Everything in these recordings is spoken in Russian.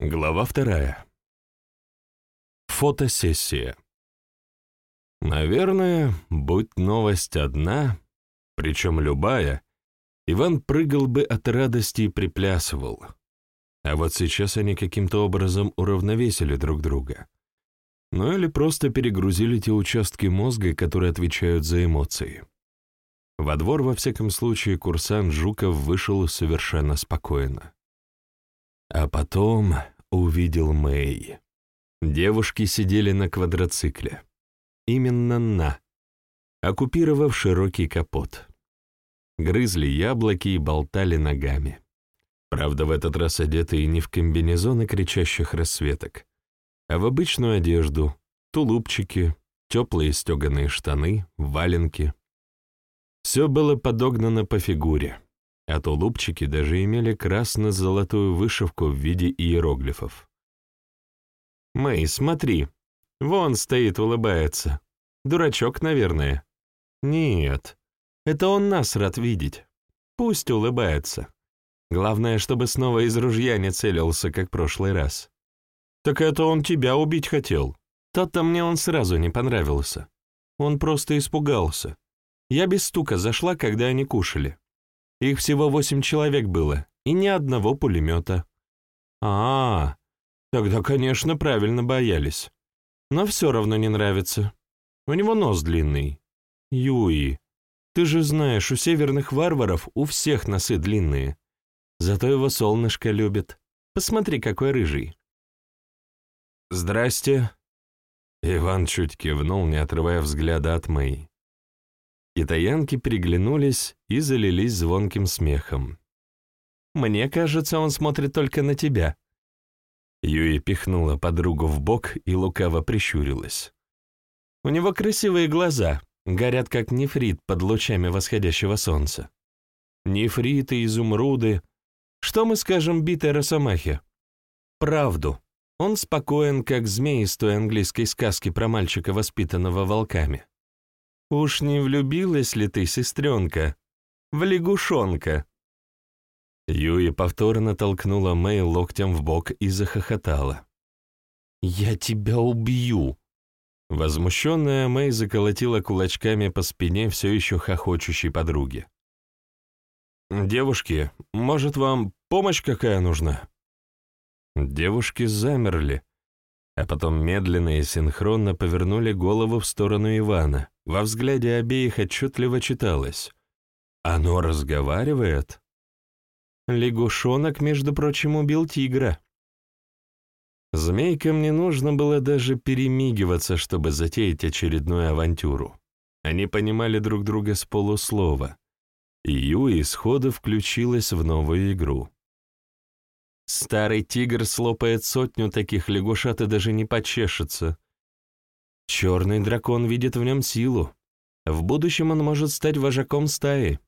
Глава вторая. Фотосессия. Наверное, будь новость одна, причем любая, Иван прыгал бы от радости и приплясывал. А вот сейчас они каким-то образом уравновесили друг друга. Ну или просто перегрузили те участки мозга, которые отвечают за эмоции. Во двор, во всяком случае, курсант Жуков вышел совершенно спокойно. А потом увидел Мэй. Девушки сидели на квадроцикле. Именно на, оккупировав широкий капот. Грызли яблоки и болтали ногами. Правда, в этот раз одетые не в комбинезоны кричащих расцветок, а в обычную одежду, тулупчики, теплые стеганые штаны, валенки. Все было подогнано по фигуре а тулупчики даже имели красно-золотую вышивку в виде иероглифов. «Мэй, смотри, вон стоит, улыбается. Дурачок, наверное». «Нет, это он нас рад видеть. Пусть улыбается. Главное, чтобы снова из ружья не целился, как прошлый раз». «Так это он тебя убить хотел. Тот-то мне он сразу не понравился. Он просто испугался. Я без стука зашла, когда они кушали. Их всего восемь человек было, и ни одного пулемета. А, -а, -а тогда, конечно, правильно боялись. Но все равно не нравится. У него нос длинный. Юи, ты же знаешь, у северных варваров у всех носы длинные. Зато его солнышко любит. Посмотри, какой рыжий. «Здрасте». Иван чуть кивнул, не отрывая взгляда от Мэй. Китаянки переглянулись и залились звонким смехом. «Мне кажется, он смотрит только на тебя». Юи пихнула подругу в бок и лукаво прищурилась. «У него красивые глаза, горят как нефрит под лучами восходящего солнца. Нефриты, изумруды. Что мы скажем битой росомахе? Правду. Он спокоен, как змей из той английской сказки про мальчика, воспитанного волками. «Уж не влюбилась ли ты, сестренка? В лягушонка?» Юи повторно толкнула Мэй локтем в бок и захохотала. «Я тебя убью!» Возмущенная Мэй заколотила кулачками по спине все еще хохочущей подруги. «Девушки, может, вам помощь какая нужна?» Девушки замерли, а потом медленно и синхронно повернули голову в сторону Ивана. Во взгляде обеих отчетливо читалось. «Оно разговаривает?» Лягушонок, между прочим, убил тигра. Змейкам не нужно было даже перемигиваться, чтобы затеять очередную авантюру. Они понимали друг друга с полуслова, и Юи сходу включилась в новую игру. Старый тигр слопает сотню таких лягушат и даже не почешется. Черный дракон видит в нем силу. В будущем он может стать вожаком стаи.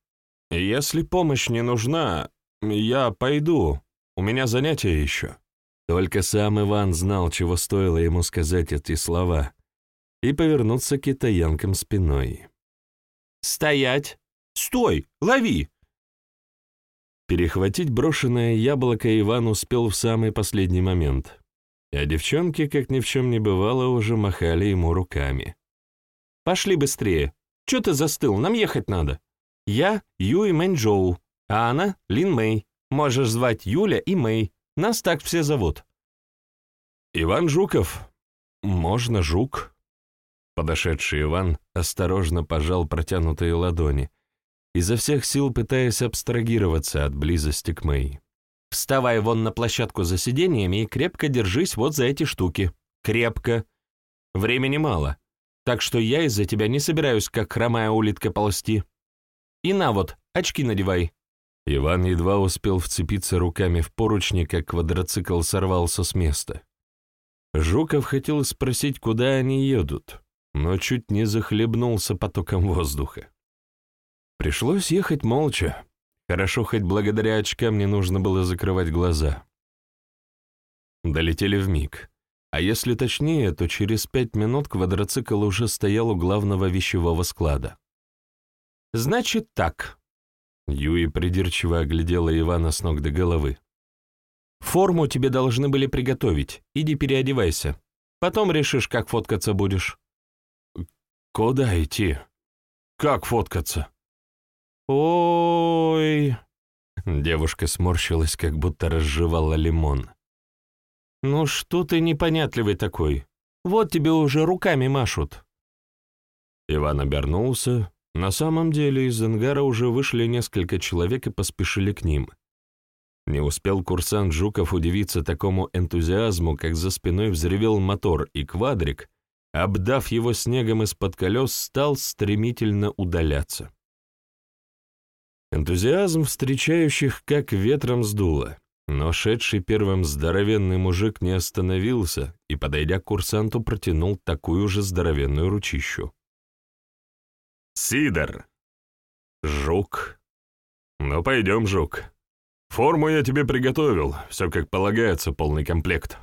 Если помощь не нужна, я пойду. У меня занятия еще. Только сам Иван знал, чего стоило ему сказать эти слова, и повернуться к китаянкам спиной. «Стоять! Стой! Лови!» Перехватить брошенное яблоко Иван успел в самый последний момент, а девчонки, как ни в чем не бывало, уже махали ему руками. «Пошли быстрее! Че ты застыл? Нам ехать надо! Я Юй Мэньчжоу, а она Лин Мэй. Можешь звать Юля и Мэй. Нас так все зовут». «Иван Жуков. Можно Жук?» Подошедший Иван осторожно пожал протянутые ладони, изо всех сил пытаясь абстрагироваться от близости к Мэй. «Вставай вон на площадку за сиденьями и крепко держись вот за эти штуки. Крепко. Времени мало, так что я из-за тебя не собираюсь, как хромая улитка, ползти. И на вот, очки надевай». Иван едва успел вцепиться руками в поручни, как квадроцикл сорвался с места. Жуков хотел спросить, куда они едут, но чуть не захлебнулся потоком воздуха. Пришлось ехать молча. Хорошо, хоть благодаря очкам не нужно было закрывать глаза. Долетели в миг. А если точнее, то через пять минут квадроцикл уже стоял у главного вещевого склада. «Значит так». Юи придирчиво оглядела Ивана с ног до головы. Форму тебе должны были приготовить. Иди переодевайся. Потом решишь, как фоткаться будешь». «Куда идти? Как фоткаться?» «Ой...» Девушка сморщилась, как будто разжевала лимон. «Ну что ты непонятливый такой? Вот тебе уже руками машут». Иван обернулся. На самом деле из ангара уже вышли несколько человек и поспешили к ним. Не успел курсант Жуков удивиться такому энтузиазму, как за спиной взревел мотор, и квадрик, обдав его снегом из-под колес, стал стремительно удаляться. Энтузиазм встречающих как ветром сдуло, но шедший первым здоровенный мужик не остановился и, подойдя к курсанту, протянул такую же здоровенную ручищу. «Сидор!» «Жук!» «Ну, пойдем, Жук!» Форму я тебе приготовил, все как полагается, полный комплект.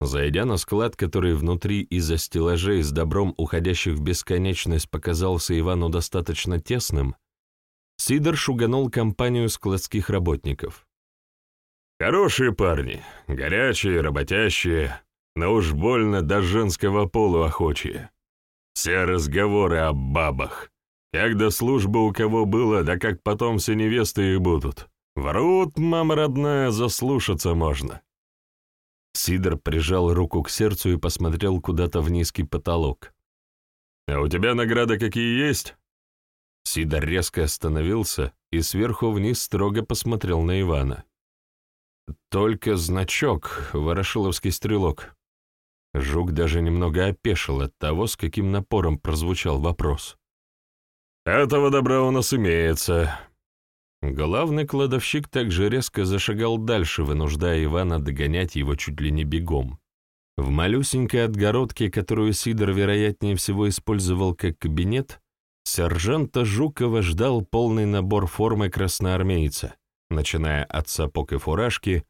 Зайдя на склад, который внутри из-за стеллажей с добром, уходящих в бесконечность, показался Ивану достаточно тесным, Сидор шуганул компанию складских работников. «Хорошие парни, горячие, работящие, но уж больно до женского полу охочие. Все разговоры о бабах. Как до службы у кого было, да как потом все невесты их будут. Врут, мама родная, заслушаться можно. Сидор прижал руку к сердцу и посмотрел куда-то в низкий потолок. «А у тебя награды какие есть?» Сидор резко остановился и сверху вниз строго посмотрел на Ивана. «Только значок, ворошиловский стрелок». Жук даже немного опешил от того, с каким напором прозвучал вопрос. Этого добра у нас имеется». Главный кладовщик также резко зашагал дальше, вынуждая Ивана догонять его чуть ли не бегом. В малюсенькой отгородке, которую Сидор, вероятнее всего, использовал как кабинет, сержанта Жукова ждал полный набор формы красноармейца, начиная от сапог и фуражки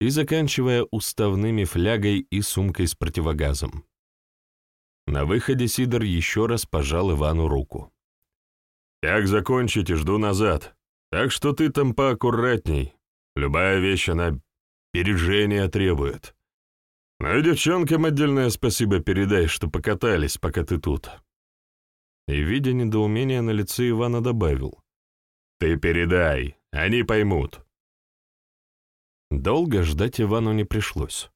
и заканчивая уставными флягой и сумкой с противогазом. На выходе Сидор еще раз пожал Ивану руку. Как закончите, жду назад. Так что ты там поаккуратней. Любая вещь, она бережения требует. Ну и девчонкам отдельное спасибо передай, что покатались, пока ты тут». И, видя недоумение на лице Ивана, добавил. «Ты передай, они поймут». Долго ждать Ивану не пришлось.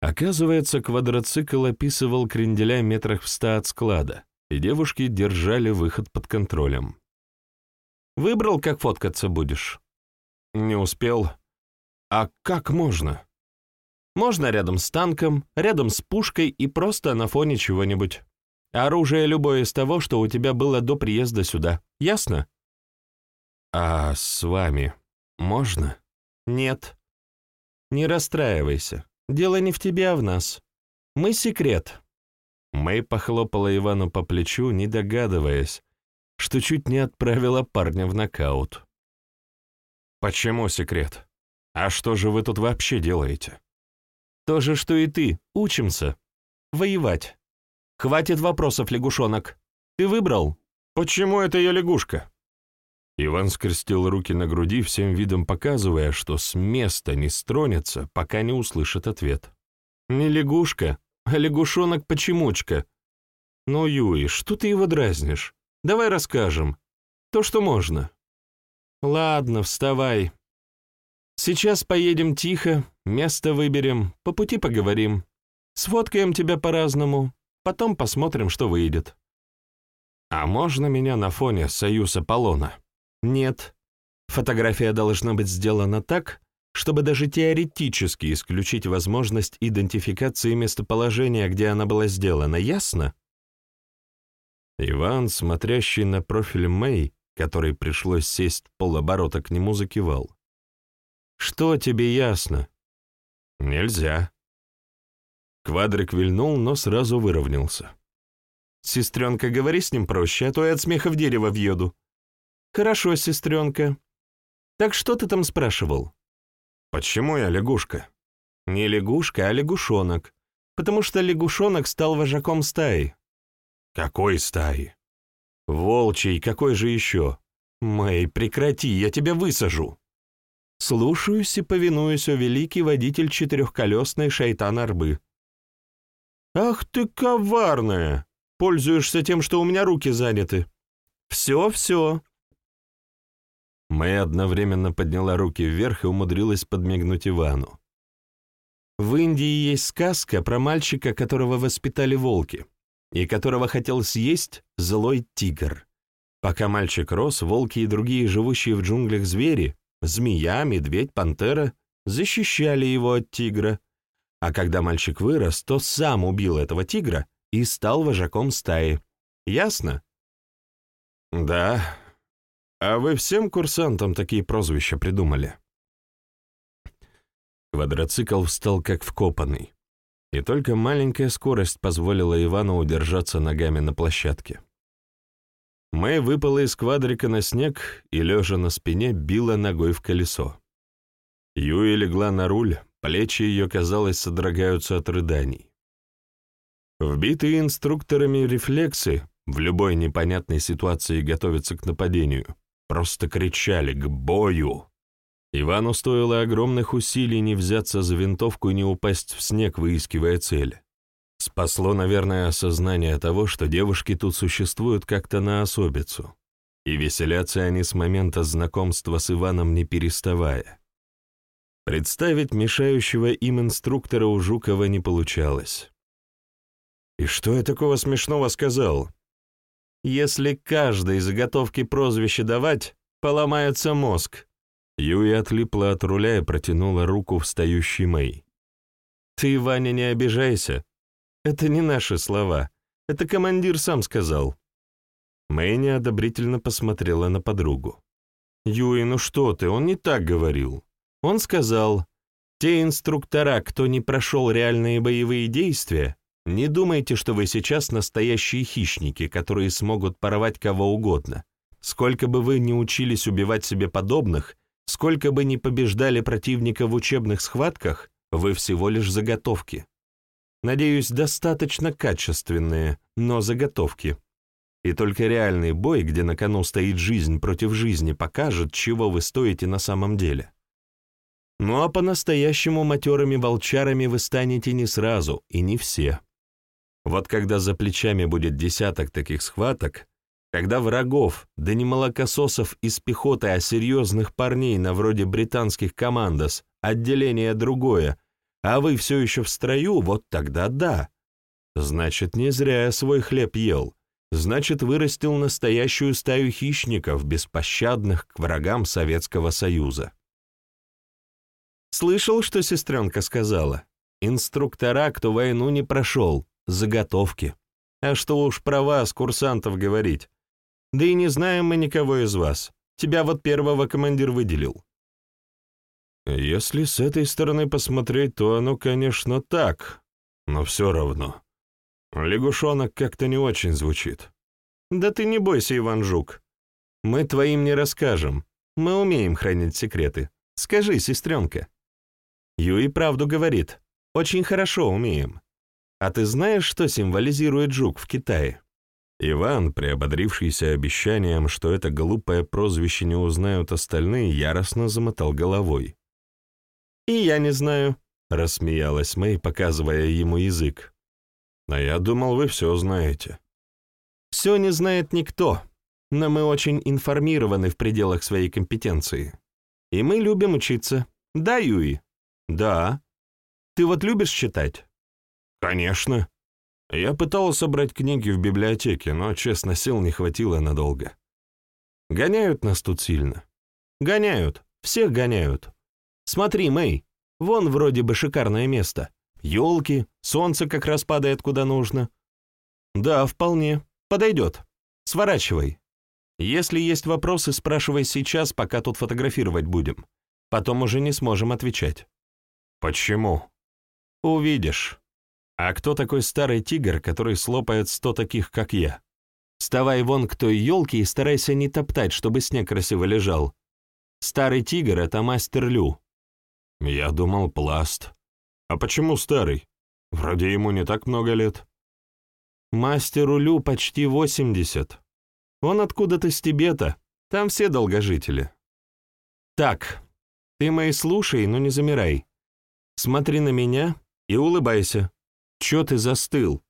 Оказывается, квадроцикл описывал кренделя метрах в ста от склада и девушки держали выход под контролем. «Выбрал, как фоткаться будешь?» «Не успел». «А как можно?» «Можно рядом с танком, рядом с пушкой и просто на фоне чего-нибудь. Оружие любое из того, что у тебя было до приезда сюда. Ясно?» «А с вами можно?» «Нет». «Не расстраивайся. Дело не в тебе, а в нас. Мы секрет. Мэй похлопала Ивану по плечу, не догадываясь, что чуть не отправила парня в нокаут. «Почему секрет? А что же вы тут вообще делаете?» «То же, что и ты. Учимся. Воевать. Хватит вопросов, лягушонок. Ты выбрал? Почему это я лягушка?» Иван скрестил руки на груди, всем видом показывая, что с места не стронется, пока не услышит ответ. «Не лягушка, а лягушонок-почемучка. Ну, Юи, что ты его дразнишь? Давай расскажем. То, что можно. Ладно, вставай. Сейчас поедем тихо, место выберем, по пути поговорим. Сфоткаем тебя по-разному, потом посмотрим, что выйдет. А можно меня на фоне Союз Аполлона? Нет. Фотография должна быть сделана так, чтобы даже теоретически исключить возможность идентификации местоположения, где она была сделана, ясно? Иван, смотрящий на профиль Мэй, который пришлось сесть полоборота к нему, закивал. «Что тебе ясно?» «Нельзя». Квадрик вильнул, но сразу выровнялся. «Сестренка, говори с ним проще, а то я от смеха в дерево въеду». «Хорошо, сестренка. Так что ты там спрашивал?» Почему я лягушка? Не лягушка, а лягушонок. Потому что лягушонок стал вожаком стаи. Какой стаи? Волчий, какой же еще? Мэй, прекрати, я тебя высажу. Слушаюсь и повинуюсь, о великий водитель четырехколесной шайтан-арбы. Ах ты коварная! Пользуешься тем, что у меня руки заняты. Все, все. Мэй одновременно подняла руки вверх и умудрилась подмигнуть Ивану. В Индии есть сказка про мальчика, которого воспитали волки, и которого хотел съесть злой тигр. Пока мальчик рос, волки и другие живущие в джунглях звери, змея, медведь, пантера, защищали его от тигра. А когда мальчик вырос, то сам убил этого тигра и стал вожаком стаи. Ясно? Да. А вы всем курсантам такие прозвища придумали? Квадроцикл встал как вкопанный, и только маленькая скорость позволила Ивану удержаться ногами на площадке. Мэй выпала из квадрика на снег и, лежа на спине, била ногой в колесо. Юи легла на руль, плечи ее, казалось, содрогаются от рыданий. Вбитые инструкторами рефлексы в любой непонятной ситуации готовятся к нападению, просто кричали «К бою!». Ивану стоило огромных усилий не взяться за винтовку и не упасть в снег, выискивая цель. Спасло, наверное, осознание того, что девушки тут существуют как-то на особицу, и веселятся они с момента знакомства с Иваном не переставая. Представить мешающего им инструктора у Жукова не получалось. «И что я такого смешного сказал?» «Если каждой заготовки прозвище давать, поломается мозг», Юи отлипла от руля и протянула руку встающей Мэй. «Ты, Ваня, не обижайся. Это не наши слова. Это командир сам сказал». Мэй неодобрительно посмотрела на подругу. «Юи, ну что ты, он не так говорил. Он сказал, те инструктора, кто не прошел реальные боевые действия, не думайте, что вы сейчас настоящие хищники, которые смогут порвать кого угодно. Сколько бы вы ни учились убивать себе подобных, Сколько бы ни побеждали противника в учебных схватках, вы всего лишь заготовки. Надеюсь, достаточно качественные, но заготовки. И только реальный бой, где на кону стоит жизнь против жизни, покажет, чего вы стоите на самом деле. Ну а по-настоящему матерыми волчарами вы станете не сразу, и не все. Вот когда за плечами будет десяток таких схваток, когда врагов, да не молокососов из пехоты, а серьезных парней на вроде британских командос, отделение другое, а вы все еще в строю, вот тогда да. Значит, не зря я свой хлеб ел. Значит, вырастил настоящую стаю хищников, беспощадных к врагам Советского Союза. Слышал, что сестренка сказала? Инструктора, кто войну не прошел, заготовки. А что уж про вас, курсантов, говорить. Да и не знаем мы никого из вас. Тебя вот первого командир выделил». «Если с этой стороны посмотреть, то оно, конечно, так, но все равно. Лягушонок как-то не очень звучит». «Да ты не бойся, Иван Жук. Мы твоим не расскажем. Мы умеем хранить секреты. Скажи, сестренка». Юй правду говорит. Очень хорошо умеем. А ты знаешь, что символизирует жук в Китае? Иван, приободрившийся обещанием, что это глупое прозвище не узнают остальные, яростно замотал головой. «И я не знаю», — рассмеялась Мэй, показывая ему язык. «А я думал, вы все знаете». «Все не знает никто, но мы очень информированы в пределах своей компетенции. И мы любим учиться. Да, Юи?» «Да». «Ты вот любишь читать?» «Конечно», я пытался собрать книги в библиотеке, но, честно, сил не хватило надолго. Гоняют нас тут сильно. Гоняют, всех гоняют. Смотри, Мэй, вон вроде бы шикарное место. Елки, солнце как раз падает куда нужно. Да, вполне. Подойдет. Сворачивай. Если есть вопросы, спрашивай сейчас, пока тут фотографировать будем. Потом уже не сможем отвечать. Почему? Увидишь. А кто такой старый тигр, который слопает сто таких, как я? Вставай вон к той елке и старайся не топтать, чтобы снег красиво лежал. Старый тигр — это мастер Лю. Я думал, пласт. А почему старый? Вроде ему не так много лет. Мастеру Лю почти восемьдесят. Он откуда-то с Тибета, там все долгожители. Так, Ты мои слушай, но не замирай. Смотри на меня и улыбайся. Чё ты застыл?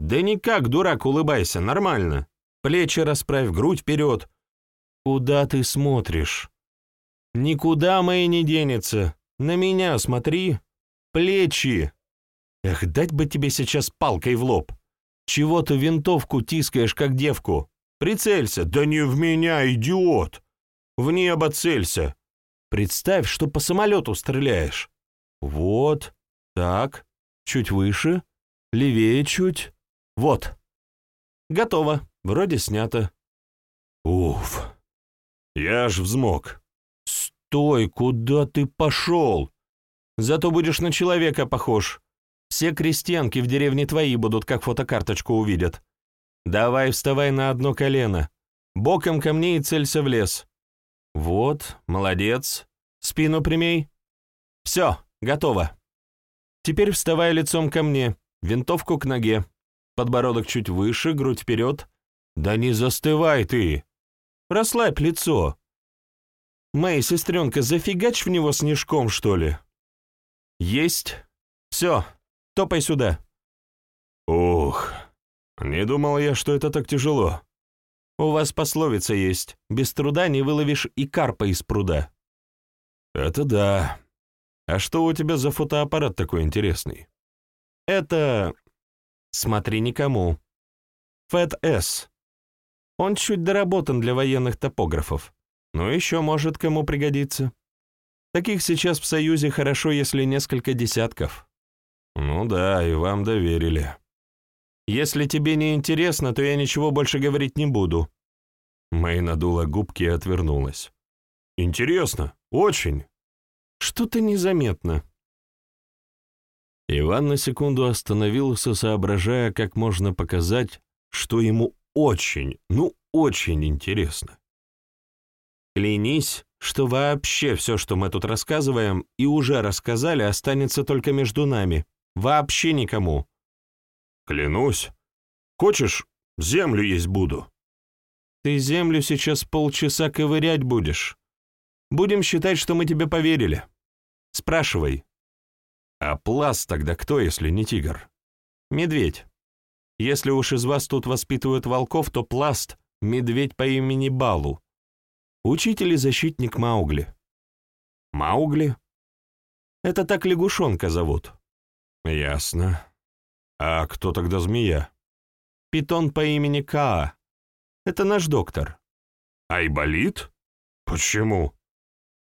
Да никак, дурак, улыбайся, нормально. Плечи расправь, грудь вперед. Куда ты смотришь? Никуда мои не денется. На меня смотри. Плечи. Эх, дать бы тебе сейчас палкой в лоб. Чего ты винтовку тискаешь, как девку? Прицелься. Да не в меня, идиот. В небо целься. Представь, что по самолету стреляешь. Вот, так, чуть выше, левее чуть. Вот. Готово, вроде снято. Уф, я аж взмок. Стой, куда ты пошел? Зато будешь на человека похож. Все крестьянки в деревне твои будут, как фотокарточку увидят. Давай вставай на одно колено. Боком ко мне и целься в лес. Вот, молодец. Спину прямей. Все, готово. Теперь вставай лицом ко мне, винтовку к ноге. Подбородок чуть выше, грудь вперед. Да не застывай ты. Расслабь лицо. Моя сестренка, зафигач в него снежком, что ли? Есть. Все, топай сюда. Ух, не думал я, что это так тяжело. У вас пословица есть «без труда не выловишь и карпа из пруда». Это да. А что у тебя за фотоаппарат такой интересный? Это... Смотри никому. ФЭТ-С. Он чуть доработан для военных топографов, но еще может кому пригодиться. Таких сейчас в Союзе хорошо, если несколько десятков. Ну да, и вам доверили. Если тебе не интересно, то я ничего больше говорить не буду». Мэй надула губки и отвернулась. «Интересно, очень». «Что-то незаметно». Иван на секунду остановился, соображая, как можно показать, что ему очень, ну очень интересно. «Клянись, что вообще все, что мы тут рассказываем и уже рассказали, останется только между нами. Вообще никому. Клянусь. Хочешь, землю есть буду. Ты землю сейчас полчаса ковырять будешь. Будем считать, что мы тебе поверили. Спрашивай. А пласт тогда кто, если не тигр? Медведь. Если уж из вас тут воспитывают волков, то пласт — медведь по имени Балу. Учитель и защитник Маугли. Маугли? Это так лягушонка зовут. Ясно. А кто тогда змея? Питон по имени Каа. Это наш доктор. Айболит? Почему?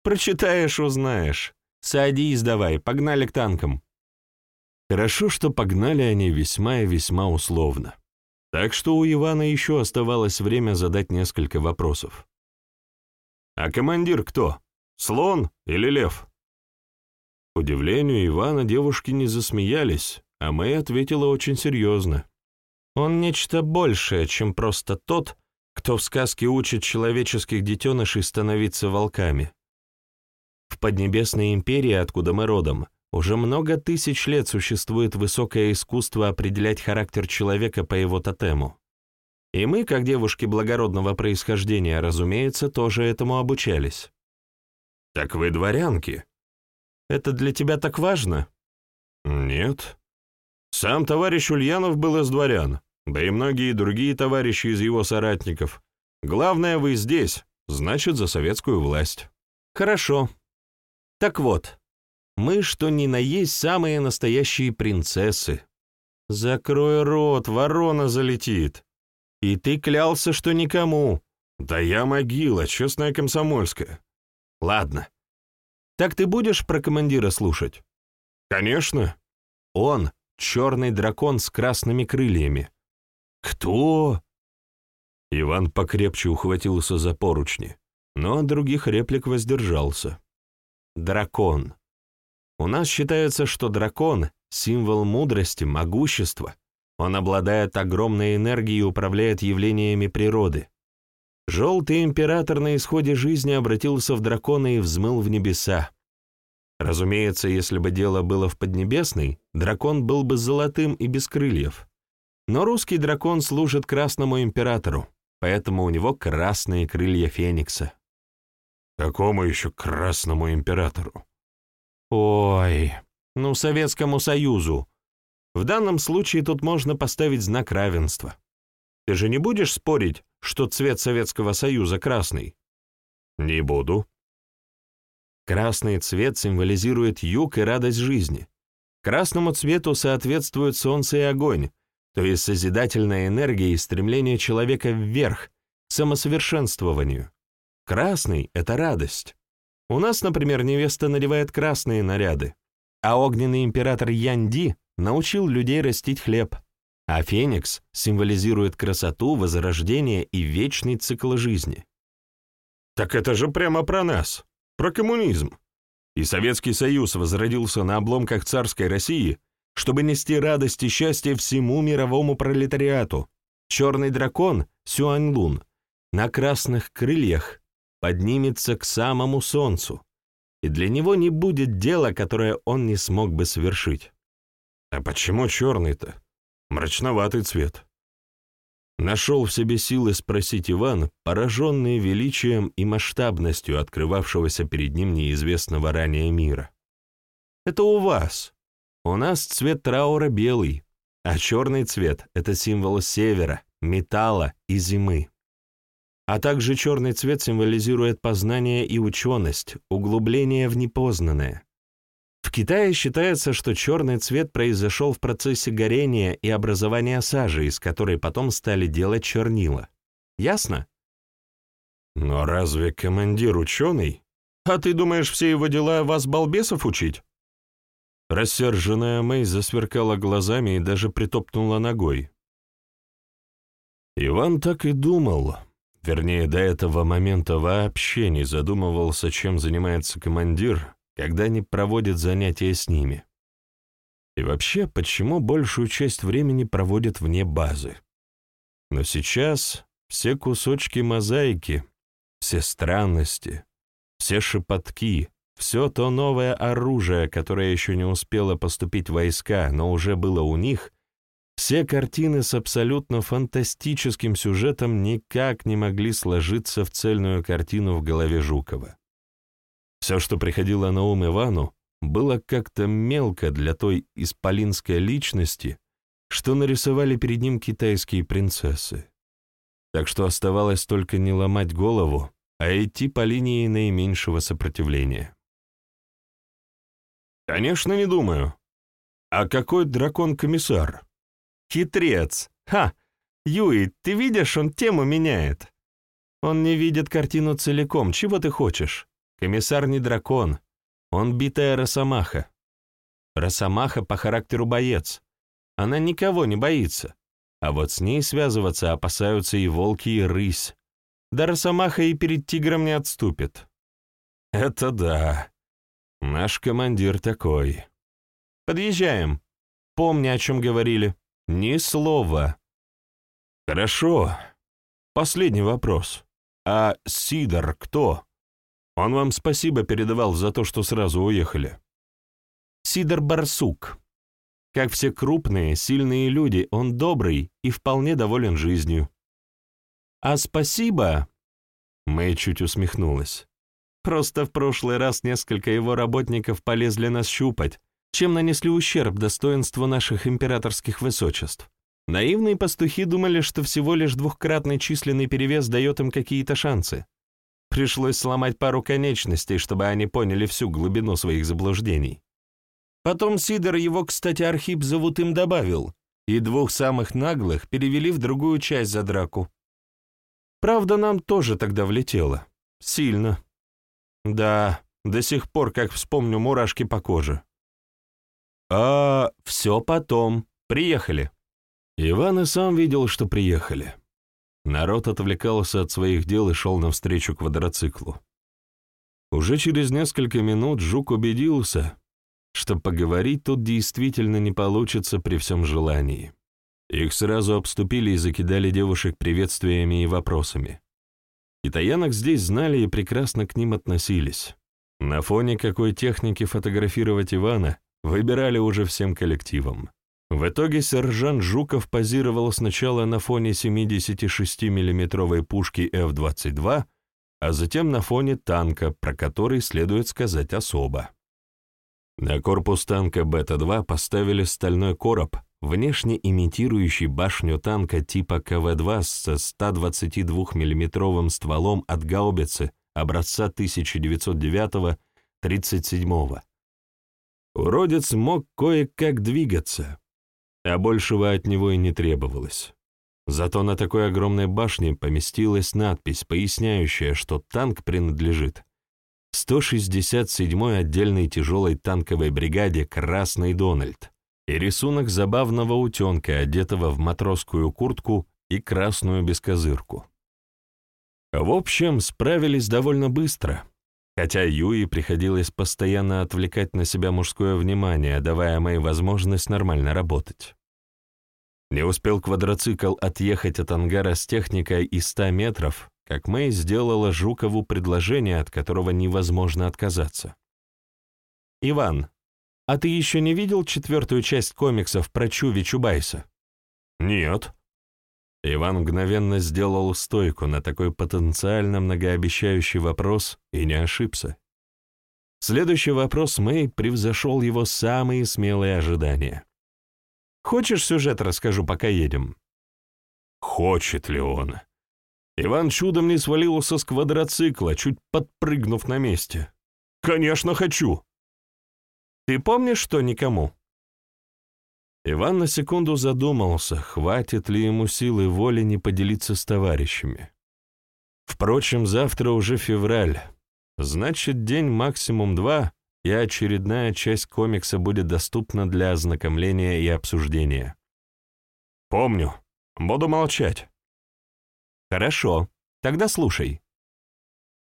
Прочитаешь, узнаешь. Садись давай, погнали к танкам. Хорошо, что погнали они весьма и весьма условно. Так что у Ивана еще оставалось время задать несколько вопросов. «А командир кто? Слон или лев?» К удивлению Ивана девушки не засмеялись, а Мэй ответила очень серьезно. «Он нечто большее, чем просто тот, кто в сказке учит человеческих детенышей становиться волками. Поднебесной империи, откуда мы родом, уже много тысяч лет существует высокое искусство определять характер человека по его тотему. И мы, как девушки благородного происхождения, разумеется, тоже этому обучались. «Так вы дворянки?» «Это для тебя так важно?» «Нет. Сам товарищ Ульянов был из дворян, да и многие другие товарищи из его соратников. Главное, вы здесь, значит, за советскую власть. Хорошо. Так вот, мы что ни на есть самые настоящие принцессы. Закрой рот, ворона залетит. И ты клялся, что никому. Да я могила, честная комсомольская. Ладно. Так ты будешь про командира слушать? Конечно. Он черный дракон с красными крыльями. «Кто?» Иван покрепче ухватился за поручни, но от других реплик воздержался. «Дракон. У нас считается, что дракон — символ мудрости, могущества. Он обладает огромной энергией и управляет явлениями природы. Желтый император на исходе жизни обратился в дракона и взмыл в небеса. Разумеется, если бы дело было в Поднебесной, дракон был бы золотым и без крыльев. Но русский дракон служит красному императору, поэтому у него красные крылья феникса. Какому еще красному императору? Ой, ну, Советскому Союзу. В данном случае тут можно поставить знак равенства. Ты же не будешь спорить, что цвет Советского Союза красный? Не буду. Красный цвет символизирует юг и радость жизни. Красному цвету соответствуют солнце и огонь, то есть созидательная энергия и стремление человека вверх, к самосовершенствованию. Красный — это радость. У нас, например, невеста надевает красные наряды, а огненный император Янди научил людей растить хлеб, а феникс символизирует красоту, возрождение и вечный цикл жизни. Так это же прямо про нас, про коммунизм. И Советский Союз возродился на обломках царской России, чтобы нести радость и счастье всему мировому пролетариату. Черный дракон, Сюаньлун, на красных крыльях поднимется к самому солнцу, и для него не будет дела, которое он не смог бы совершить. А почему черный-то? Мрачноватый цвет. Нашел в себе силы спросить Иван, пораженный величием и масштабностью открывавшегося перед ним неизвестного ранее мира. «Это у вас. У нас цвет траура белый, а черный цвет — это символ севера, металла и зимы. А также черный цвет символизирует познание и ученость, углубление в непознанное. В Китае считается, что черный цвет произошел в процессе горения и образования сажи, из которой потом стали делать чернила. Ясно? Но разве командир ученый? А ты думаешь, все его дела вас, балбесов, учить? Рассерженная Мэй засверкала глазами и даже притопнула ногой. Иван так и думал, вернее, до этого момента вообще не задумывался, чем занимается командир, когда не проводит занятия с ними. И вообще, почему большую часть времени проводят вне базы? Но сейчас все кусочки мозаики, все странности, все шепотки, все то новое оружие, которое еще не успело поступить в войска, но уже было у них, все картины с абсолютно фантастическим сюжетом никак не могли сложиться в цельную картину в голове Жукова. Все, что приходило на ум Ивану, было как-то мелко для той исполинской личности, что нарисовали перед ним китайские принцессы. Так что оставалось только не ломать голову, а идти по линии наименьшего сопротивления. «Конечно, не думаю. А какой дракон-комиссар?» «Хитрец! Ха! Юй, ты видишь, он тему меняет. Он не видит картину целиком. Чего ты хочешь? Комиссар не дракон, он битая росомаха. Росомаха по характеру боец. Она никого не боится. А вот с ней связываться опасаются и волки, и рысь. Да росомаха и перед тигром не отступит. Это да. Наш командир такой. Подъезжаем. Помни, о чем говорили. Ни слова. Хорошо. Последний вопрос. А Сидор кто? Он вам спасибо передавал за то, что сразу уехали. Сидор Барсук. Как все крупные, сильные люди, он добрый и вполне доволен жизнью. А спасибо... Мэй чуть усмехнулась. Просто в прошлый раз несколько его работников полезли нас щупать, чем нанесли ущерб достоинству наших императорских высочеств. Наивные пастухи думали, что всего лишь двухкратный численный перевес дает им какие-то шансы. Пришлось сломать пару конечностей, чтобы они поняли всю глубину своих заблуждений. Потом Сидор его, кстати, Архип зовут им добавил, и двух самых наглых перевели в другую часть за драку. Правда, нам тоже тогда влетело. Сильно. Да, до сих пор, как вспомню, мурашки по коже. А все потом. Приехали. Иван и сам видел, что приехали. Народ отвлекался от своих дел и шел навстречу квадроциклу. Уже через несколько минут Жук убедился, что поговорить тут действительно не получится при всем желании. Их сразу обступили и закидали девушек приветствиями и вопросами. Китаянок здесь знали и прекрасно к ним относились. На фоне какой техники фотографировать Ивана выбирали уже всем коллективом. В итоге сержант Жуков позировал сначала на фоне 76 миллиметровой пушки F-22, а затем на фоне танка, про который следует сказать особо. На корпус танка Бета-2 поставили стальной короб, внешне имитирующий башню танка типа КВ-2 со 122 миллиметровым стволом от гаубицы образца 1909-37. Уродец мог кое-как двигаться, а большего от него и не требовалось. Зато на такой огромной башне поместилась надпись, поясняющая, что танк принадлежит 167-й отдельной тяжелой танковой бригаде «Красный Дональд» и рисунок забавного утенка, одетого в матросскую куртку и красную бескозырку. В общем, справились довольно быстро, хотя Юи приходилось постоянно отвлекать на себя мужское внимание, давая моей возможность нормально работать. Не успел квадроцикл отъехать от ангара с техникой и ста метров, как Мэй сделала Жукову предложение, от которого невозможно отказаться. «Иван, а ты еще не видел четвертую часть комиксов про Чуви Чубайса?» «Нет». Иван мгновенно сделал стойку на такой потенциально многообещающий вопрос и не ошибся. Следующий вопрос Мэй превзошел его самые смелые ожидания. Хочешь сюжет расскажу, пока едем?» Хочет ли он? Иван чудом не свалился с квадроцикла, чуть подпрыгнув на месте. «Конечно хочу!» «Ты помнишь, что никому?» Иван на секунду задумался, хватит ли ему силы воли не поделиться с товарищами. Впрочем, завтра уже февраль, значит, день максимум два, и очередная часть комикса будет доступна для ознакомления и обсуждения. Помню. Буду молчать. Хорошо. Тогда слушай.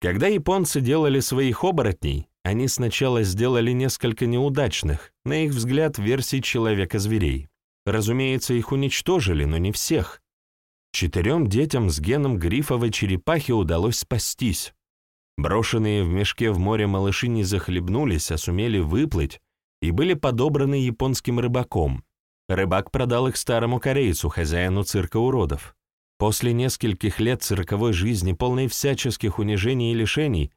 Когда японцы делали своих оборотней, они сначала сделали несколько неудачных, на их взгляд, версий Человека-зверей. Разумеется, их уничтожили, но не всех. Четырем детям с геном грифовой черепахи удалось спастись. Брошенные в мешке в море малыши не захлебнулись, а сумели выплыть и были подобраны японским рыбаком. Рыбак продал их старому корейцу, хозяину цирка уродов. После нескольких лет цирковой жизни, полной всяческих унижений и лишений,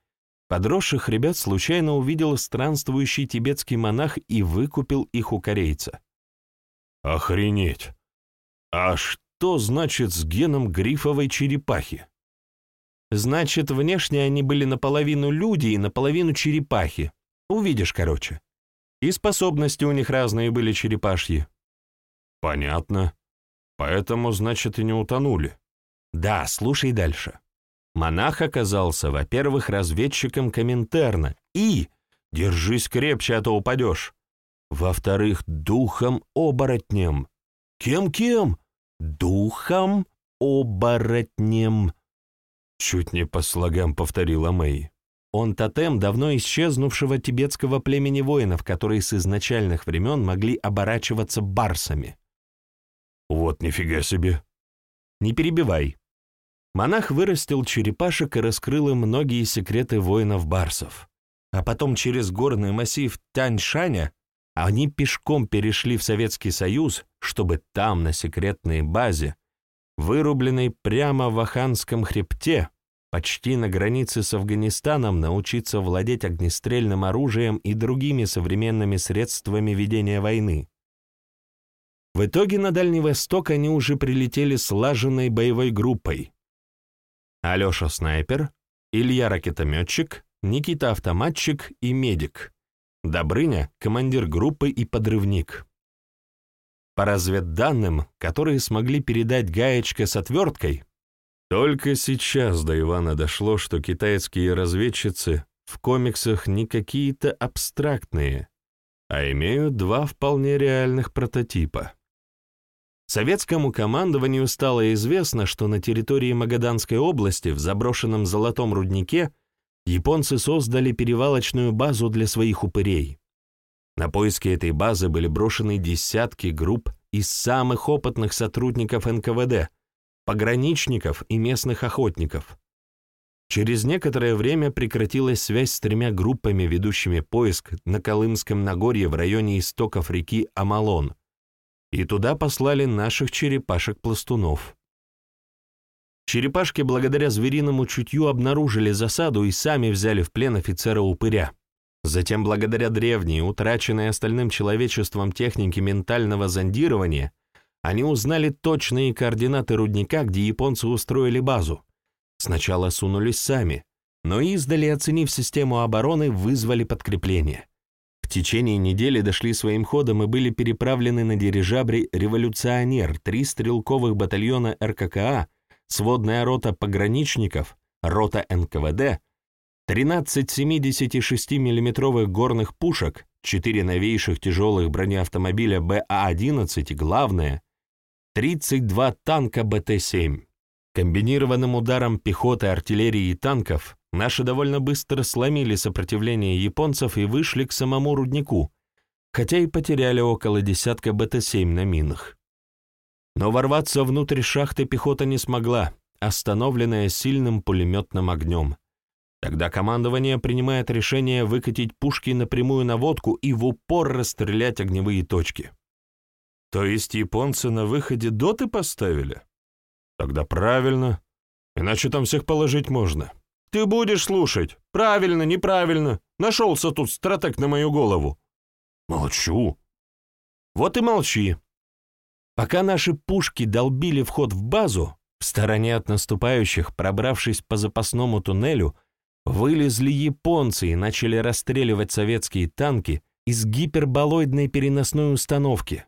подросших ребят случайно увидел странствующий тибетский монах и выкупил их у корейца. «Охренеть! А что значит с геном грифовой черепахи?» Значит, внешне они были наполовину люди и наполовину черепахи. Увидишь, короче. И способности у них разные были черепашьи. Понятно. Поэтому, значит, и не утонули. Да, слушай дальше. Монах оказался, во-первых, разведчиком Коминтерна и, держись крепче, а то упадешь, во-вторых, духом-оборотнем. Кем-кем? Духом-оборотнем. Чуть не по слогам повторила Мэй. Он тотем давно исчезнувшего тибетского племени воинов, которые с изначальных времен могли оборачиваться барсами. Вот нифига себе. Не перебивай. Монах вырастил черепашек и раскрыл им многие секреты воинов-барсов. А потом через горный массив Тяньшаня они пешком перешли в Советский Союз, чтобы там, на секретной базе, вырубленный прямо в Аханском хребте, почти на границе с Афганистаном, научиться владеть огнестрельным оружием и другими современными средствами ведения войны. В итоге на Дальний Восток они уже прилетели слаженной боевой группой. Алеша снайпер, Илья ракетометчик, Никита автоматчик и медик, Добрыня командир группы и подрывник. По разведданным, которые смогли передать гаечка с отверткой, только сейчас до Ивана дошло, что китайские разведчицы в комиксах не какие-то абстрактные, а имеют два вполне реальных прототипа. Советскому командованию стало известно, что на территории Магаданской области в заброшенном золотом руднике японцы создали перевалочную базу для своих упырей. На поиски этой базы были брошены десятки групп из самых опытных сотрудников НКВД, пограничников и местных охотников. Через некоторое время прекратилась связь с тремя группами, ведущими поиск на Колымском Нагорье в районе истоков реки Амалон, и туда послали наших черепашек-пластунов. черепашки благодаря звериному чутью обнаружили засаду и сами взяли в плен офицера-упыря. Затем, благодаря древней, утраченной остальным человечеством технике ментального зондирования, они узнали точные координаты рудника, где японцы устроили базу. Сначала сунулись сами, но издали, оценив систему обороны, вызвали подкрепление. В течение недели дошли своим ходом и были переправлены на дирижабре «Революционер», три стрелковых батальона РККА, сводная рота пограничников, рота НКВД, 13 76 миллиметровых горных пушек, 4 новейших тяжелых бронеавтомобиля БА-11 и, главное, 32 танка БТ-7. Комбинированным ударом пехоты, артиллерии и танков наши довольно быстро сломили сопротивление японцев и вышли к самому руднику, хотя и потеряли около десятка БТ-7 на минах. Но ворваться внутрь шахты пехота не смогла, остановленная сильным пулеметным огнем. Тогда командование принимает решение выкатить пушки напрямую на водку и в упор расстрелять огневые точки. То есть японцы на выходе доты поставили? Тогда правильно. Иначе там всех положить можно. Ты будешь слушать. Правильно, неправильно. Нашелся тут стратег на мою голову. Молчу. Вот и молчи. Пока наши пушки долбили вход в базу, в стороне от наступающих, пробравшись по запасному туннелю, вылезли японцы и начали расстреливать советские танки из гиперболоидной переносной установки.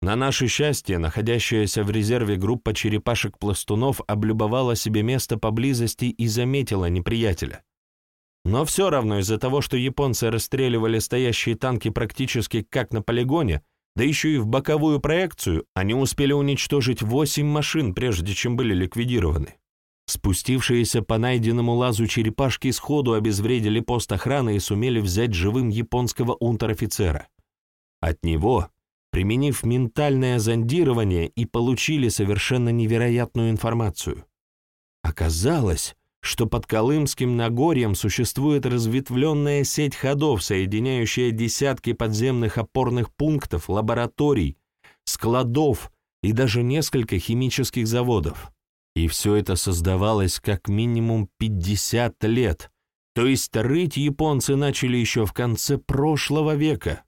На наше счастье, находящаяся в резерве группа черепашек-пластунов облюбовала себе место поблизости и заметила неприятеля. Но все равно из-за того, что японцы расстреливали стоящие танки практически как на полигоне, да еще и в боковую проекцию, они успели уничтожить восемь машин, прежде чем были ликвидированы. Спустившиеся по найденному лазу черепашки сходу обезвредили пост охраны и сумели взять живым японского унтер-офицера. От него применив ментальное зондирование и получили совершенно невероятную информацию. Оказалось, что под Колымским Нагорьем существует разветвленная сеть ходов, соединяющая десятки подземных опорных пунктов, лабораторий, складов и даже несколько химических заводов. И все это создавалось как минимум 50 лет, то есть рыть японцы начали еще в конце прошлого века.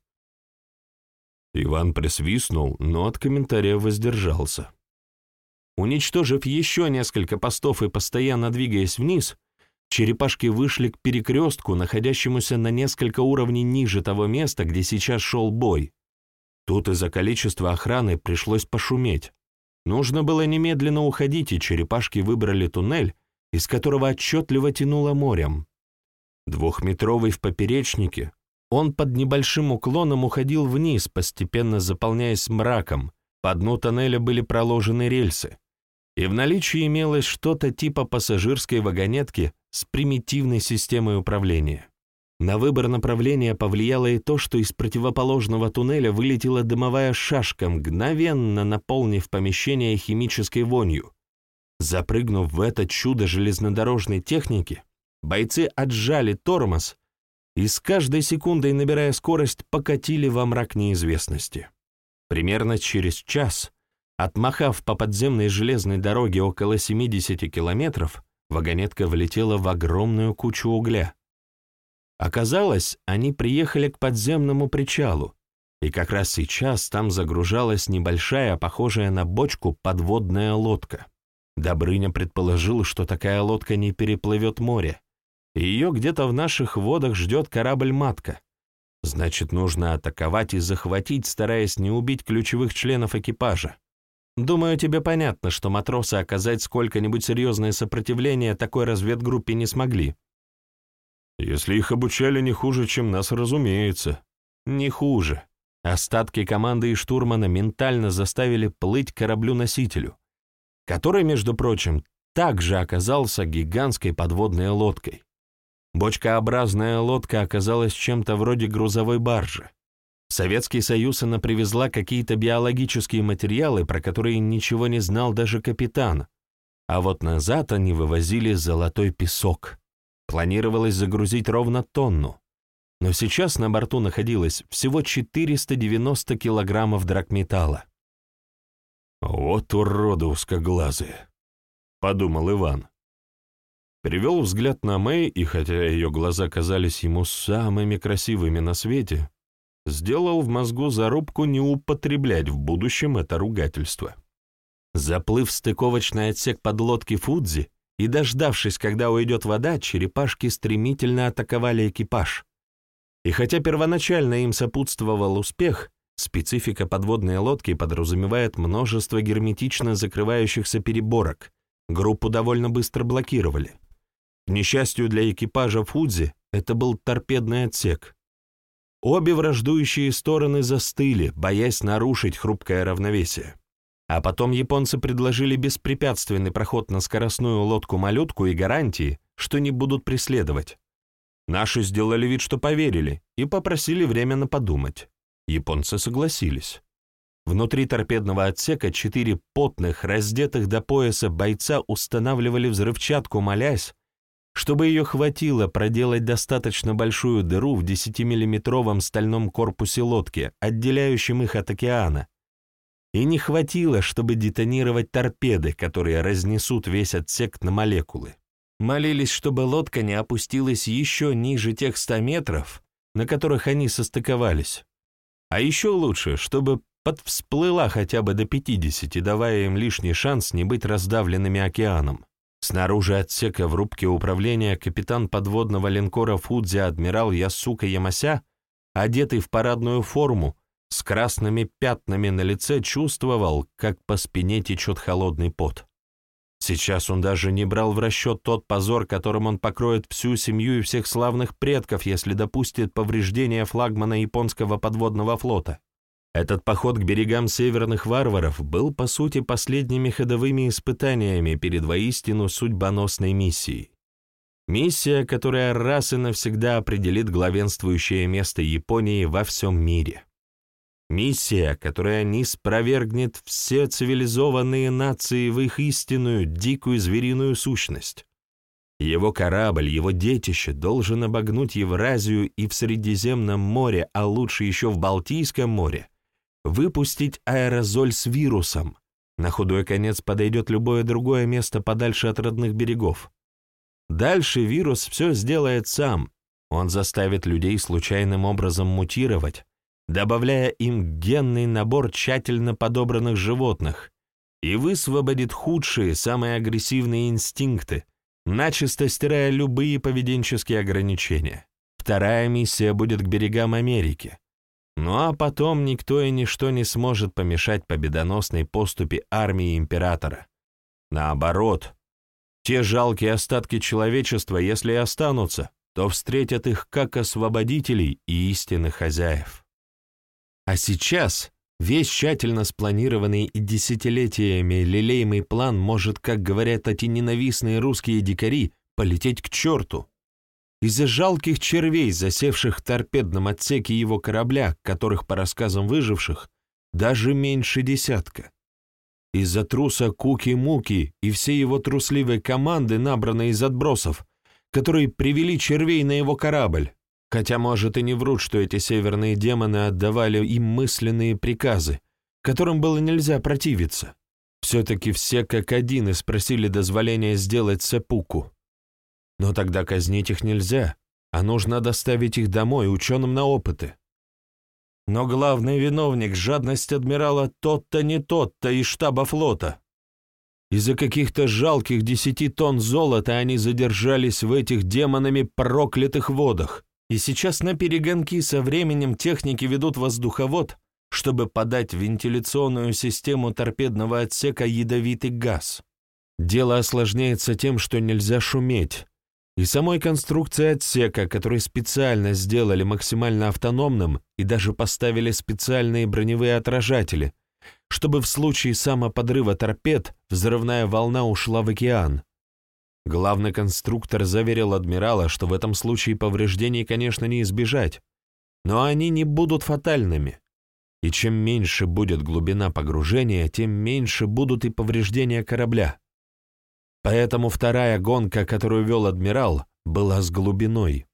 Иван присвистнул, но от комментария воздержался. Уничтожив еще несколько постов и постоянно двигаясь вниз, черепашки вышли к перекрестку, находящемуся на несколько уровней ниже того места, где сейчас шел бой. Тут из-за количества охраны пришлось пошуметь. Нужно было немедленно уходить, и черепашки выбрали туннель, из которого отчетливо тянуло морем. Двухметровый в поперечнике, он под небольшим уклоном уходил вниз, постепенно заполняясь мраком, по дну тоннеля были проложены рельсы, и в наличии имелось что-то типа пассажирской вагонетки с примитивной системой управления. На выбор направления повлияло и то, что из противоположного туннеля вылетела дымовая шашка, мгновенно наполнив помещение химической вонью. Запрыгнув в это чудо железнодорожной техники, бойцы отжали тормоз и с каждой секундой, набирая скорость, покатили во мрак неизвестности. Примерно через час, отмахав по подземной железной дороге около 70 километров, вагонетка влетела в огромную кучу угля. Оказалось, они приехали к подземному причалу, и как раз сейчас там загружалась небольшая, похожая на бочку, подводная лодка. Добрыня предположил, что такая лодка не переплывет море, ее где-то в наших водах ждет корабль-матка. Значит, нужно атаковать и захватить, стараясь не убить ключевых членов экипажа. Думаю, тебе понятно, что матросы оказать сколько-нибудь серьезное сопротивление такой разведгруппе не смогли. Если их обучали не хуже, чем нас, разумеется. Не хуже. Остатки команды и штурмана ментально заставили плыть кораблю-носителю, который, между прочим, также оказался гигантской подводной лодкой. Бочкообразная лодка оказалась чем-то вроде грузовой баржи. Советский Союз она привезла какие-то биологические материалы, про которые ничего не знал даже капитан. А вот назад они вывозили золотой песок. Планировалось загрузить ровно тонну. Но сейчас на борту находилось всего 490 килограммов драгметалла. Вот уроды узкоглазые. — подумал Иван. Перевел взгляд на Мэй, и хотя ее глаза казались ему самыми красивыми на свете, сделал в мозгу зарубку не употреблять в будущем это ругательство. Заплыв в стыковочный отсек подлодки Фудзи и дождавшись, когда уйдет вода, черепашки стремительно атаковали экипаж. И хотя первоначально им сопутствовал успех, специфика подводной лодки подразумевает множество герметично закрывающихся переборок, группу довольно быстро блокировали. К несчастью для экипажа Фудзи, это был торпедный отсек. Обе враждующие стороны застыли, боясь нарушить хрупкое равновесие. А потом японцы предложили беспрепятственный проход на скоростную лодку-малютку и гарантии, что не будут преследовать. Наши сделали вид, что поверили, и попросили временно подумать. Японцы согласились. Внутри торпедного отсека четыре потных, раздетых до пояса бойца устанавливали взрывчатку, молясь, чтобы ее хватило проделать достаточно большую дыру в 10-миллиметровом стальном корпусе лодки, отделяющем их от океана, и не хватило, чтобы детонировать торпеды, которые разнесут весь отсек на молекулы. Молились, чтобы лодка не опустилась еще ниже тех 100 метров, на которых они состыковались. А еще лучше, чтобы подвсплыла хотя бы до 50, давая им лишний шанс не быть раздавленными океаном. Снаружи отсека в рубке управления капитан подводного линкора Фудзи адмирал Ясука Ямася, одетый в парадную форму, с красными пятнами на лице чувствовал, как по спине течет холодный пот. Сейчас он даже не брал в расчет тот позор, которым он покроет всю семью и всех славных предков, если допустит повреждения флагмана японского подводного флота. Этот поход к берегам северных варваров был, по сути, последними ходовыми испытаниями перед воистину судьбоносной миссией. Миссия, которая раз и навсегда определит главенствующее место Японии во всем мире. Миссия, которая не спровергнет все цивилизованные нации в их истинную, дикую звериную сущность. Его корабль, его детище должен обогнуть Евразию и в Средиземном море, а лучше еще в Балтийском море, выпустить аэрозоль с вирусом. На худой конец подойдет любое другое место подальше от родных берегов. Дальше вирус все сделает сам. Он заставит людей случайным образом мутировать, добавляя им генный набор тщательно подобранных животных, и высвободит худшие, самые агрессивные инстинкты, начисто стирая любые поведенческие ограничения. Вторая миссия будет к берегам Америки. Ну а потом никто и ничто не сможет помешать победоносной поступе армии императора. Наоборот, те жалкие остатки человечества, если и останутся, то встретят их как освободителей и истинных хозяев. А сейчас весь тщательно спланированный и десятилетиями лелеемый план может, как говорят эти ненавистные русские дикари, полететь к черту. Из-за жалких червей, засевших в торпедном отсеке его корабля, которых, по рассказам выживших, даже меньше десятка. Из-за труса Куки-Муки и всей его трусливой команды, набранной из отбросов, которые привели червей на его корабль, Хотя, может, и не врут, что эти северные демоны отдавали им мысленные приказы, которым было нельзя противиться. Все-таки все как один и спросили дозволения сделать сепуку. Но тогда казнить их нельзя, а нужно доставить их домой ученым на опыты. Но главный виновник — жадность адмирала тот-то не тот-то из штаба флота. Из-за каких-то жалких десяти тонн золота они задержались в этих демонами проклятых водах. И сейчас на перегонки со временем техники ведут воздуховод, чтобы подать в вентиляционную систему торпедного отсека ядовитый газ. Дело осложняется тем, что нельзя шуметь, и самой конструкции отсека, который специально сделали максимально автономным и даже поставили специальные броневые отражатели, чтобы в случае самоподрыва торпед взрывная волна ушла в океан. Главный конструктор заверил адмирала, что в этом случае повреждений, конечно, не избежать, но они не будут фатальными. И чем меньше будет глубина погружения, тем меньше будут и повреждения корабля. Поэтому вторая гонка, которую вел адмирал, была с глубиной.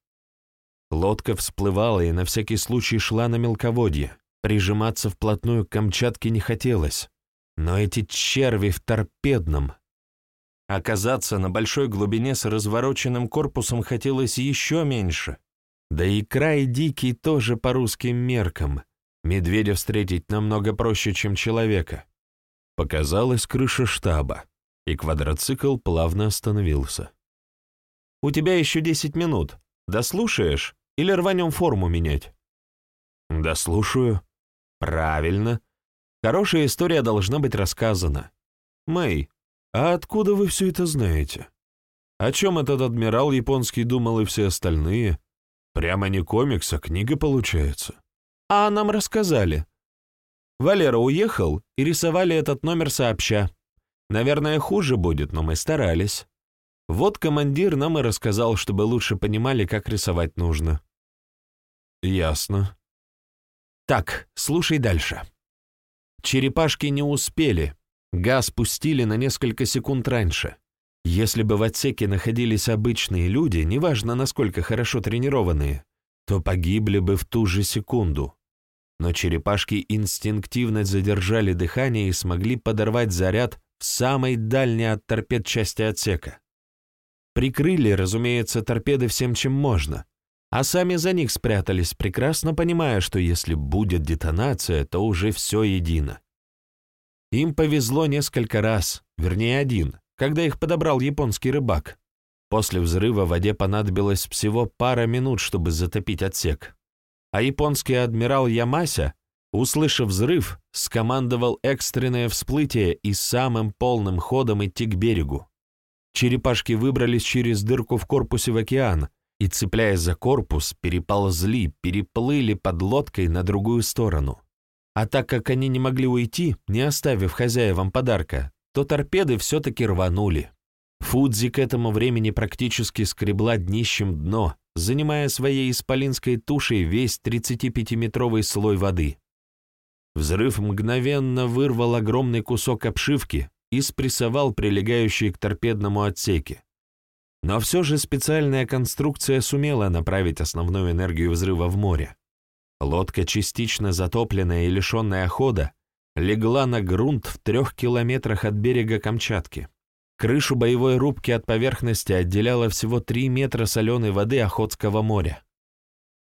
Лодка всплывала и на всякий случай шла на мелководье. Прижиматься вплотную к Камчатке не хотелось. Но эти черви в торпедном, Оказаться на большой глубине с развороченным корпусом хотелось еще меньше. Да и край дикий тоже по русским меркам. Медведя встретить намного проще, чем человека. Показалась крыша штаба, и квадроцикл плавно остановился. «У тебя еще десять минут. Дослушаешь или рванем форму менять?» «Дослушаю». «Правильно. Хорошая история должна быть рассказана. Мэй, а откуда вы все это знаете? О чем этот адмирал японский думал и все остальные? Прямо не комикс, а книга получается. А нам рассказали. Валера уехал и рисовали этот номер сообща. Наверное, хуже будет, но мы старались. Вот командир нам и рассказал, чтобы лучше понимали, как рисовать нужно. Ясно. Так, слушай дальше. Черепашки не успели, Газ пустили на несколько секунд раньше. Если бы в отсеке находились обычные люди, неважно, насколько хорошо тренированные, то погибли бы в ту же секунду. Но черепашки инстинктивно задержали дыхание и смогли подорвать заряд в самой дальней от торпед части отсека. Прикрыли, разумеется, торпеды всем, чем можно, а сами за них спрятались, прекрасно понимая, что если будет детонация, то уже все едино. Им повезло несколько раз, вернее один, когда их подобрал японский рыбак. После взрыва воде понадобилось всего пара минут, чтобы затопить отсек. А японский адмирал Ямася, услышав взрыв, скомандовал экстренное всплытие и самым полным ходом идти к берегу. Черепашки выбрались через дырку в корпусе в океан и, цепляясь за корпус, переползли, переплыли под лодкой на другую сторону. А так как они не могли уйти, не оставив хозяевам подарка, то торпеды все-таки рванули. Фудзи к этому времени практически скребла днищем дно, занимая своей исполинской тушей весь 35-метровый слой воды. Взрыв мгновенно вырвал огромный кусок обшивки и спрессовал прилегающие к торпедному отсеке. Но все же специальная конструкция сумела направить основную энергию взрыва в море. Лодка, частично затопленная и лишенная хода, легла на грунт в трех километрах от берега Камчатки. Крышу боевой рубки от поверхности отделяла всего три метра соленой воды Охотского моря.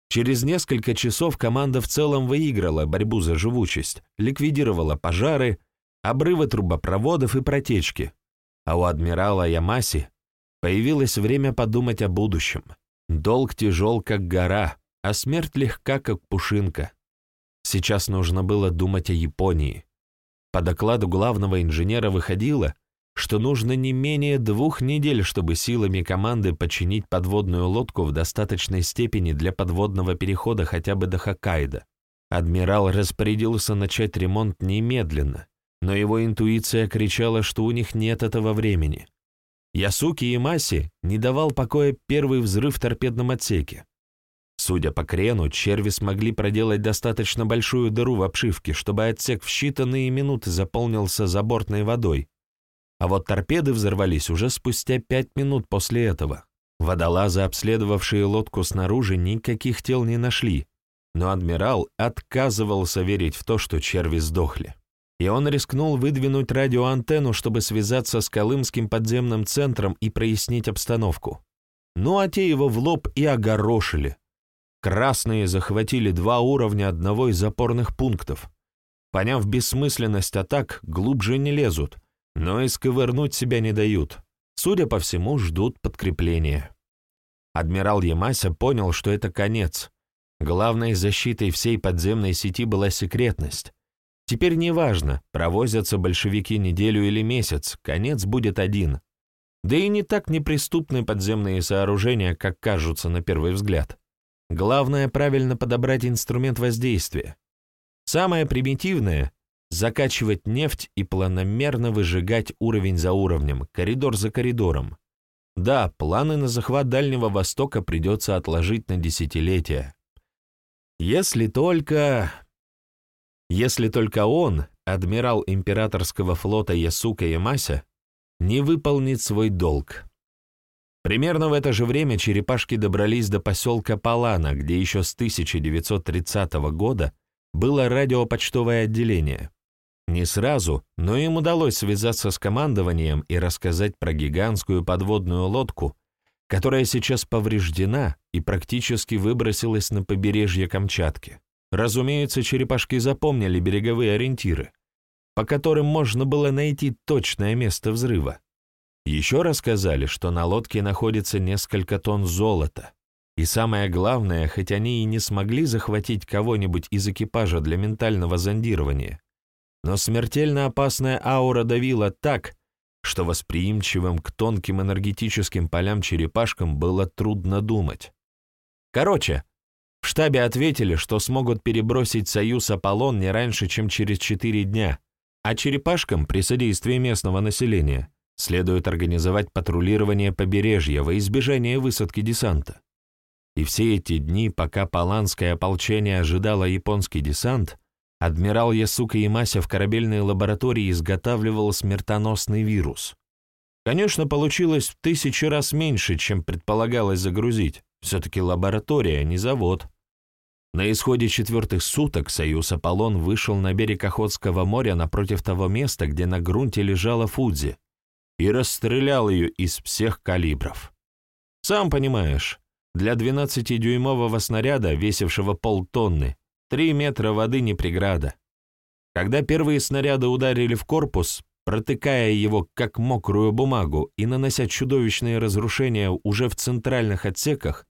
Через несколько часов команда в целом выиграла борьбу за живучесть, ликвидировала пожары, обрывы трубопроводов и протечки, а у адмирала Ямаси появилось время подумать о будущем. Долг тяжел, как гора, а смерть легка, как пушинка. Сейчас нужно было думать о Японии. По докладу главного инженера выходило, что нужно не менее двух недель, чтобы силами команды починить подводную лодку в достаточной степени для подводного перехода хотя бы до Хоккайдо. Адмирал распорядился начать ремонт немедленно, но его интуиция кричала, что у них нет этого времени. Ясуки и Маси не давал покоя первый взрыв в торпедном отсеке. Судя по крену, черви смогли проделать достаточно большую дыру в обшивке, чтобы отсек в считанные минуты заполнился забортной водой. А вот торпеды взорвались уже спустя пять минут после этого. Водолазы, обследовавшие лодку снаружи, никаких тел не нашли, но адмирал отказывался верить в то, что черви сдохли. И он рискнул выдвинуть радиоантенну, чтобы связаться с Колымским подземным центром и прояснить обстановку. Ну а те его в лоб и огорошили, Красные захватили два уровня одного из опорных пунктов. Поняв бессмысленность атак, глубже не лезут, но и сковырнуть себя не дают. Судя по всему, ждут подкрепления. Адмирал Ямася понял, что это конец. Главной защитой всей подземной сети была секретность. Теперь неважно, провозятся большевики неделю или месяц, конец будет один. Да и не так неприступны подземные сооружения, как кажутся на первый взгляд. Главное — правильно подобрать инструмент воздействия. Самое примитивное — закачивать нефть и планомерно выжигать уровень за уровнем, коридор за коридором. Да, планы на захват Дальнего Востока придется отложить на десятилетия. Если только... Если только он, адмирал императорского флота Ясука Ямася, не выполнит свой долг. Примерно в это же время черепашки добрались до поселка Палана, где еще с 1930 года было радиопочтовое отделение. Не сразу, но им удалось связаться с командованием и рассказать про гигантскую подводную лодку, которая сейчас повреждена и практически выбросилась на побережье Камчатки. Разумеется, черепашки запомнили береговые ориентиры, по которым можно было найти точное место взрыва. Еще рассказали, что на лодке находится несколько тонн золота. И самое главное, хоть они и не смогли захватить кого-нибудь из экипажа для ментального зондирования, но смертельно опасная аура давила так, что восприимчивым к тонким энергетическим полям черепашкам было трудно думать. Короче, в штабе ответили, что смогут перебросить Союз Аполлон не раньше, чем через четыре дня, а черепашкам при содействии местного населения следует организовать патрулирование побережья во избежание высадки десанта. И все эти дни, пока Паланское ополчение ожидало японский десант, Адмирал Ясука Ямася в корабельной лаборатории изготавливал смертоносный вирус. Конечно, получилось в тысячи раз меньше, чем предполагалось загрузить. Все-таки лаборатория, а не завод. На исходе четвертых суток Союз Аполлон вышел на берег Охотского моря напротив того места, где на грунте лежала Фудзи, и расстрелял ее из всех калибров. Сам понимаешь, для 12-дюймового снаряда, весившего полтонны, Три метра воды не преграда. Когда первые снаряды ударили в корпус, протыкая его как мокрую бумагу и нанося чудовищные разрушения уже в центральных отсеках,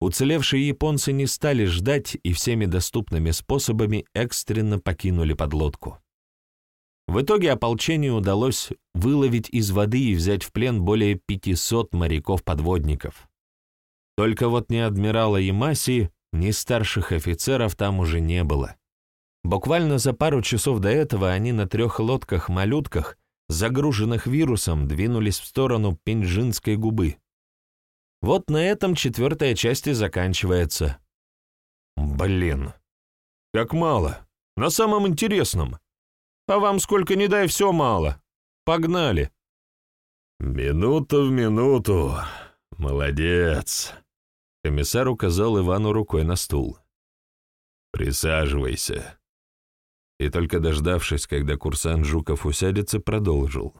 уцелевшие японцы не стали ждать и всеми доступными способами экстренно покинули подлодку. В итоге ополчению удалось выловить из воды и взять в плен более 500 моряков-подводников. Только вот ни адмирала Ямаси, ни старших офицеров там уже не было. Буквально за пару часов до этого они на трех лодках-малютках, загруженных вирусом, двинулись в сторону Пинджинской губы. Вот на этом четвертая часть и заканчивается. Блин, как мало. На самом интересном. А вам сколько не дай, все мало. Погнали. Минута в минуту. Молодец. Комиссар указал Ивану рукой на стул. «Присаживайся». И только дождавшись, когда курсант Жуков усядется, продолжил.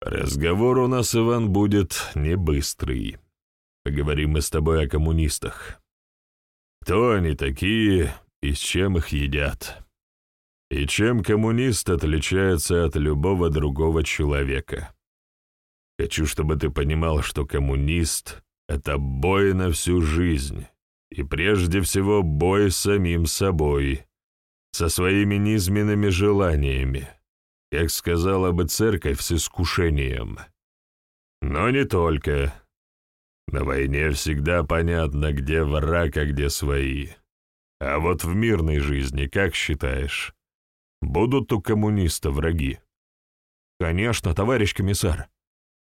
«Разговор у нас, Иван, будет не быстрый. Поговорим мы с тобой о коммунистах. Кто они такие и с чем их едят? И чем коммунист отличается от любого другого человека? Хочу, чтобы ты понимал, что коммунист это бой на всю жизнь, и прежде всего бой с самим собой, со своими низменными желаниями, как сказала бы церковь, с искушением. Но не только. На войне всегда понятно, где враг, а где свои. А вот в мирной жизни, как считаешь, будут у коммуниста враги? Конечно, товарищ комиссар.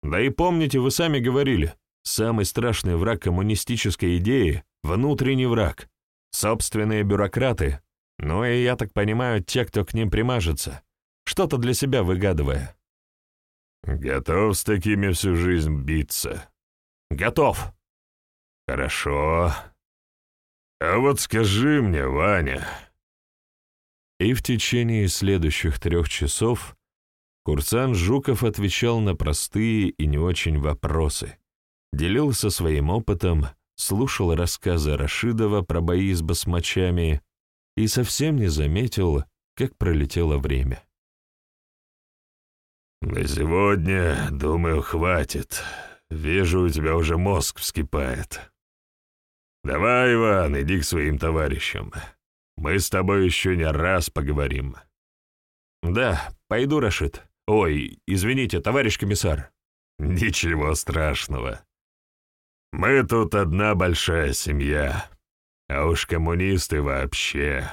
Да и помните, вы сами говорили, Самый страшный враг коммунистической идеи — внутренний враг. Собственные бюрократы, ну и, я так понимаю, те, кто к ним примажется, что-то для себя выгадывая. «Готов с такими всю жизнь биться?» «Готов!» «Хорошо. А вот скажи мне, Ваня...» И в течение следующих трех часов курсант Жуков отвечал на простые и не очень вопросы, делился своим опытом, слушал рассказы Рашидова про бои с басмачами и совсем не заметил, как пролетело время. «На сегодня, думаю, хватит. Вижу, у тебя уже мозг вскипает. Давай, Иван, иди к своим товарищам. Мы с тобой еще не раз поговорим». «Да, пойду, Рашид. Ой, извините, товарищ комиссар». «Ничего страшного. Мы тут одна большая семья, а уж коммунисты вообще.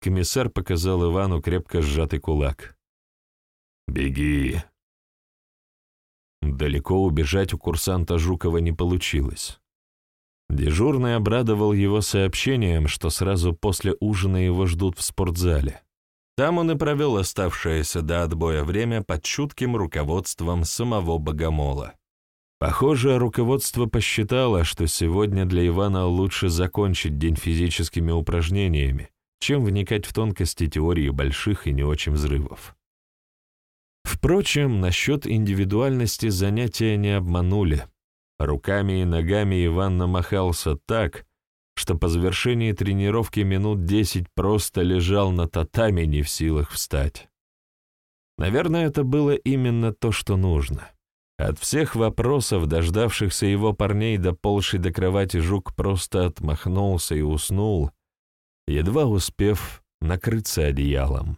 Комиссар показал Ивану крепко сжатый кулак. «Беги!» Далеко убежать у курсанта Жукова не получилось. Дежурный обрадовал его сообщением, что сразу после ужина его ждут в спортзале. Там он и провел оставшееся до отбоя время под чутким руководством самого Богомола. Похоже, руководство посчитало, что сегодня для Ивана лучше закончить день физическими упражнениями, чем вникать в тонкости теории больших и не очень взрывов. Впрочем, насчет индивидуальности занятия не обманули. Руками и ногами Иван намахался так, что по завершении тренировки минут десять просто лежал на татами, не в силах встать. Наверное, это было именно то, что нужно. От всех вопросов, дождавшихся его парней, доползший до кровати жук просто отмахнулся и уснул, едва успев накрыться одеялом.